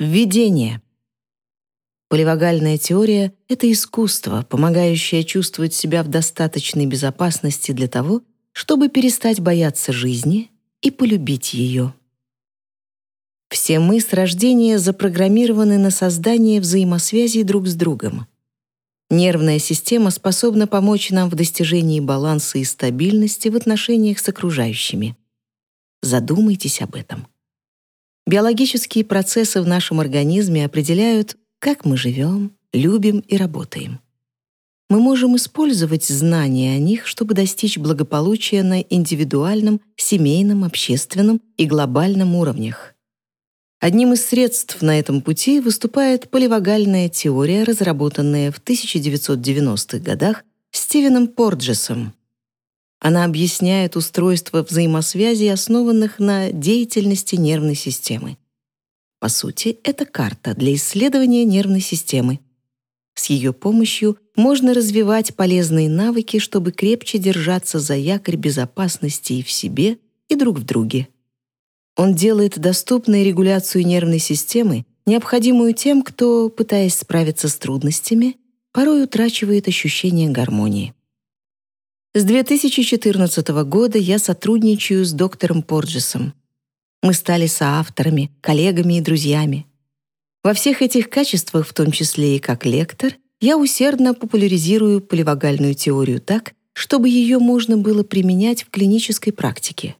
Введение. Поливагальная теория — это искусство, помогающее чувствовать себя в достаточной безопасности для того, чтобы перестать бояться жизни и полюбить ее. Все мы с рождения запрограммированы на создание взаимосвязей друг с другом. Нервная система способна помочь нам в достижении баланса и стабильности в отношениях с окружающими. Задумайтесь об этом. Биологические процессы в нашем организме определяют, как мы живем, любим и работаем. Мы можем использовать знания о них, чтобы достичь благополучия на индивидуальном, семейном, общественном и глобальном уровнях. Одним из средств на этом пути выступает поливагальная теория, разработанная в 1990-х годах Стивеном Порджесом. Она объясняет устройство взаимосвязей, основанных на деятельности нервной системы. По сути, это карта для исследования нервной системы. С ее помощью можно развивать полезные навыки, чтобы крепче держаться за якорь безопасности и в себе, и друг в друге. Он делает доступной регуляцию нервной системы, необходимую тем, кто, пытаясь справиться с трудностями, порой утрачивает ощущение гармонии. С 2014 года я сотрудничаю с доктором Порджесом. Мы стали соавторами, коллегами и друзьями. Во всех этих качествах, в том числе и как лектор, я усердно популяризирую поливагальную теорию так, чтобы ее можно было применять в клинической практике.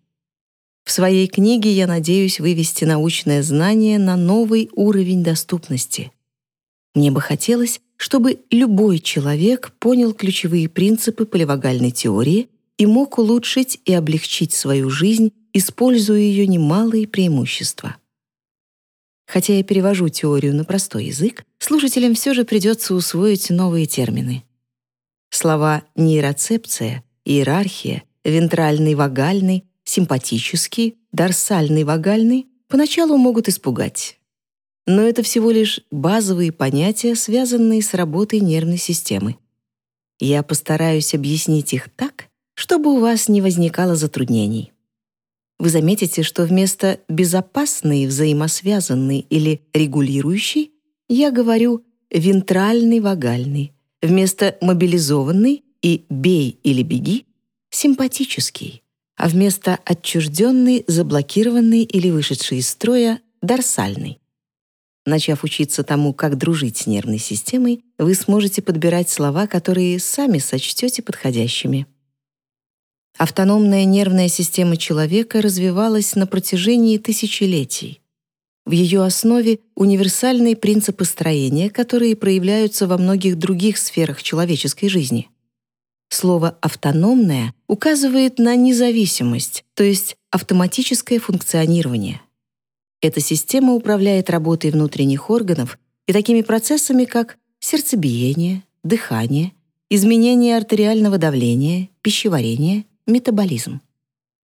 В своей книге я надеюсь вывести научное знание на новый уровень доступности. Мне бы хотелось, чтобы любой человек понял ключевые принципы поливагальной теории и мог улучшить и облегчить свою жизнь, используя ее немалые преимущества. Хотя я перевожу теорию на простой язык, слушателям все же придется усвоить новые термины. Слова нейроцепция, иерархия, вентральный вагальный, симпатический, дорсальный вагальный поначалу могут испугать но это всего лишь базовые понятия, связанные с работой нервной системы. Я постараюсь объяснить их так, чтобы у вас не возникало затруднений. Вы заметите, что вместо «безопасный», «взаимосвязанный» или «регулирующий» я говорю «вентральный вагальный», вместо «мобилизованный» и «бей» или «беги» — «симпатический», а вместо «отчужденный», «заблокированный» или «вышедший из строя» — «дорсальный». Начав учиться тому, как дружить с нервной системой, вы сможете подбирать слова, которые сами сочтете подходящими. Автономная нервная система человека развивалась на протяжении тысячелетий. В ее основе универсальные принципы строения, которые проявляются во многих других сферах человеческой жизни. Слово «автономная» указывает на независимость, то есть автоматическое функционирование — эта система управляет работой внутренних органов и такими процессами, как сердцебиение, дыхание, изменение артериального давления, пищеварение, метаболизм.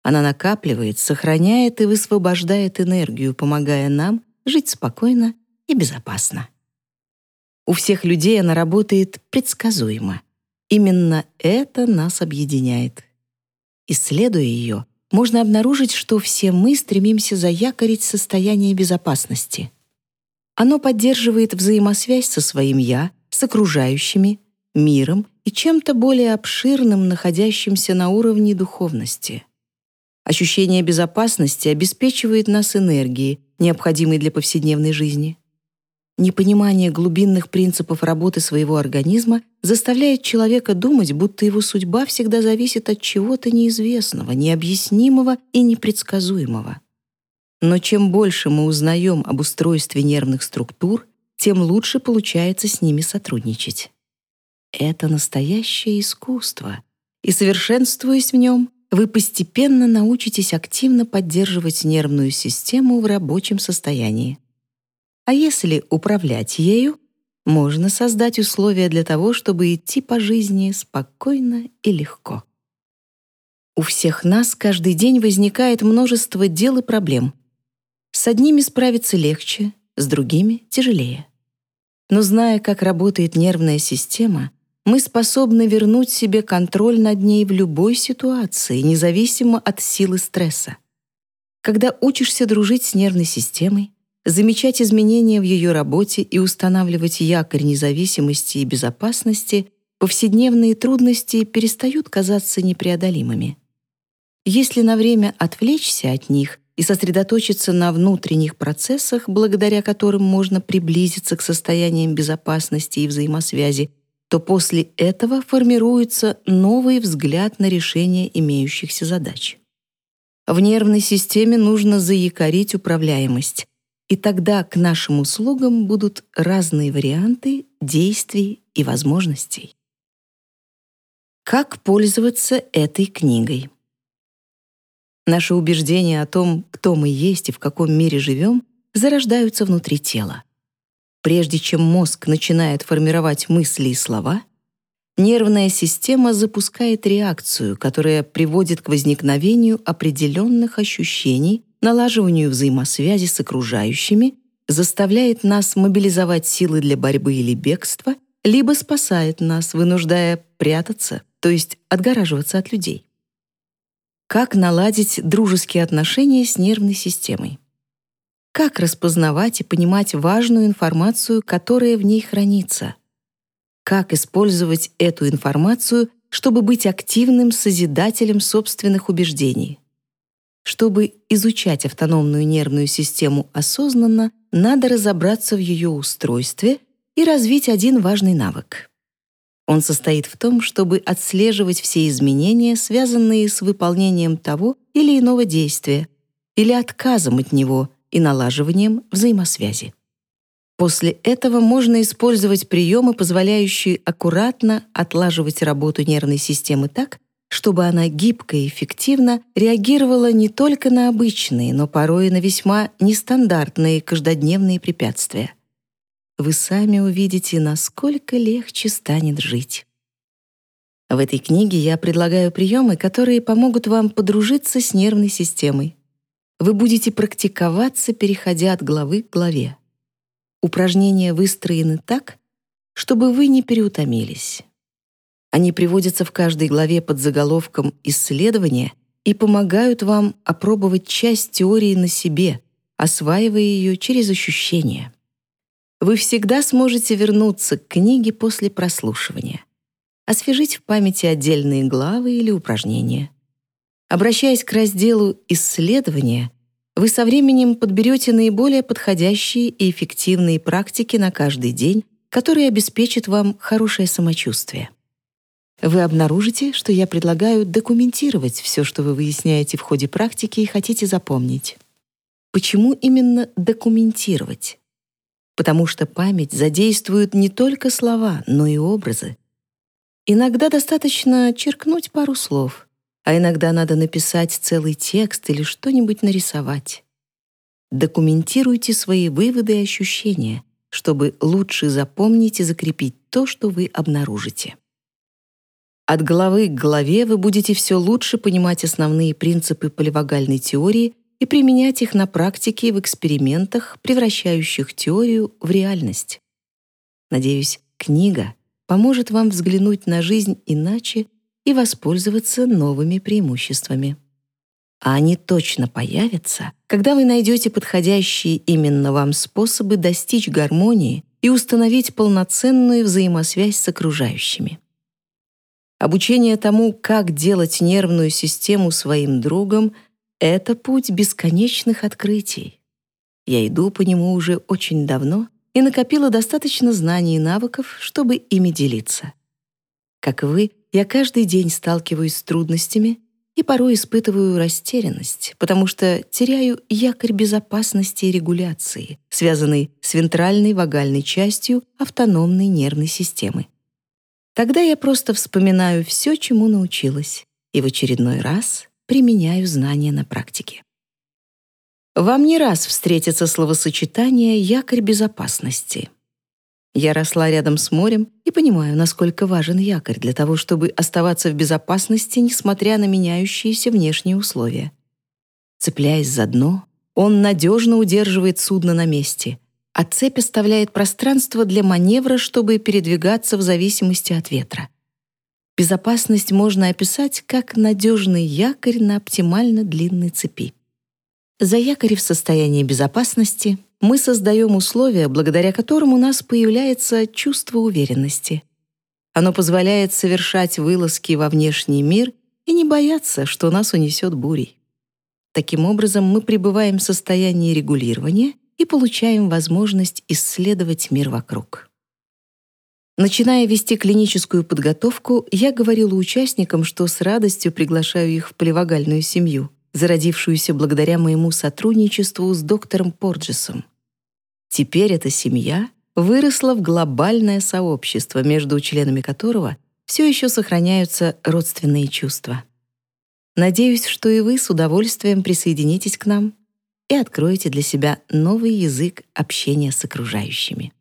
Она накапливает, сохраняет и высвобождает энергию, помогая нам жить спокойно и безопасно. У всех людей она работает предсказуемо. Именно это нас объединяет. Исследуя ее, можно обнаружить, что все мы стремимся заякорить состояние безопасности. Оно поддерживает взаимосвязь со своим «я», с окружающими, миром и чем-то более обширным, находящимся на уровне духовности. Ощущение безопасности обеспечивает нас энергией, необходимой для повседневной жизни. Непонимание глубинных принципов работы своего организма заставляет человека думать, будто его судьба всегда зависит от чего-то неизвестного, необъяснимого и непредсказуемого. Но чем больше мы узнаем об устройстве нервных структур, тем лучше получается с ними сотрудничать. Это настоящее искусство, и совершенствуясь в нем, вы постепенно научитесь активно поддерживать нервную систему в рабочем состоянии. А если управлять ею, можно создать условия для того, чтобы идти по жизни спокойно и легко. У всех нас каждый день возникает множество дел и проблем. С одними справиться легче, с другими — тяжелее. Но зная, как работает нервная система, мы способны вернуть себе контроль над ней в любой ситуации, независимо от силы стресса. Когда учишься дружить с нервной системой, замечать изменения в ее работе и устанавливать якорь независимости и безопасности, повседневные трудности перестают казаться непреодолимыми. Если на время отвлечься от них и сосредоточиться на внутренних процессах, благодаря которым можно приблизиться к состояниям безопасности и взаимосвязи, то после этого формируется новый взгляд на решение имеющихся задач. В нервной системе нужно заякорить управляемость, и тогда к нашим услугам будут разные варианты действий и возможностей. Как пользоваться этой книгой? Наши убеждения о том, кто мы есть и в каком мире живем, зарождаются внутри тела. Прежде чем мозг начинает формировать мысли и слова, нервная система запускает реакцию, которая приводит к возникновению определенных ощущений, налаживанию взаимосвязи с окружающими, заставляет нас мобилизовать силы для борьбы или бегства, либо спасает нас, вынуждая прятаться, то есть отгораживаться от людей. Как наладить дружеские отношения с нервной системой? Как распознавать и понимать важную информацию, которая в ней хранится? Как использовать эту информацию, чтобы быть активным созидателем собственных убеждений? Чтобы изучать автономную нервную систему осознанно, надо разобраться в ее устройстве и развить один важный навык он состоит в том, чтобы отслеживать все изменения, связанные с выполнением того или иного действия, или отказом от него и налаживанием взаимосвязи. После этого можно использовать приемы, позволяющие аккуратно отлаживать работу нервной системы так, чтобы она гибко и эффективно реагировала не только на обычные, но порой и на весьма нестандартные каждодневные препятствия вы сами увидите, насколько легче станет жить. В этой книге я предлагаю приемы, которые помогут вам подружиться с нервной системой. Вы будете практиковаться, переходя от главы к главе. Упражнения выстроены так, чтобы вы не переутомились. Они приводятся в каждой главе под заголовком «Исследования» и помогают вам опробовать часть теории на себе, осваивая ее через ощущения вы всегда сможете вернуться к книге после прослушивания, освежить в памяти отдельные главы или упражнения. Обращаясь к разделу «Исследования», вы со временем подберете наиболее подходящие и эффективные практики на каждый день, которые обеспечат вам хорошее самочувствие. Вы обнаружите, что я предлагаю документировать все, что вы выясняете в ходе практики и хотите запомнить. Почему именно документировать? потому что память задействует не только слова, но и образы. Иногда достаточно черкнуть пару слов, а иногда надо написать целый текст или что-нибудь нарисовать. Документируйте свои выводы и ощущения, чтобы лучше запомнить и закрепить то, что вы обнаружите. От головы к голове вы будете все лучше понимать основные принципы поливагальной теории и применять их на практике в экспериментах, превращающих теорию в реальность. Надеюсь, книга поможет вам взглянуть на жизнь иначе и воспользоваться новыми преимуществами. А они точно появятся, когда вы найдете подходящие именно вам способы достичь гармонии и установить полноценную взаимосвязь с окружающими. Обучение тому, как делать нервную систему своим другом — это путь бесконечных открытий. Я иду по нему уже очень давно и накопила достаточно знаний и навыков, чтобы ими делиться. Как вы, я каждый день сталкиваюсь с трудностями и порой испытываю растерянность, потому что теряю якорь безопасности и регуляции, связанный с вентральной вагальной частью автономной нервной системы. Тогда я просто вспоминаю все, чему научилась, и в очередной раз применяю знания на практике. Вам не раз встретится словосочетание «якорь безопасности». Я росла рядом с морем понимаю, насколько важен якорь для того, чтобы оставаться в безопасности, несмотря на меняющиеся внешние условия. Цепляясь за дно, он надежно удерживает судно на месте, а цепь оставляет пространство для маневра, чтобы передвигаться в зависимости от ветра. Безопасность можно описать как надежный якорь на оптимально длинной цепи. За якорь в состоянии безопасности мы создаем условия, благодаря которым у нас появляется чувство уверенности. Оно позволяет совершать вылазки во внешний мир и не бояться, что нас унесет бурей. Таким образом, мы пребываем в состоянии регулирования и получаем возможность исследовать мир вокруг. Начиная вести клиническую подготовку, я говорила участникам, что с радостью приглашаю их в плевагальную семью, зародившуюся благодаря моему сотрудничеству с доктором Порджесом. Теперь эта семья выросла в глобальное сообщество, между членами которого все еще сохраняются родственные чувства. Надеюсь, что и вы с удовольствием присоединитесь к нам и откроете для себя новый язык общения с окружающими.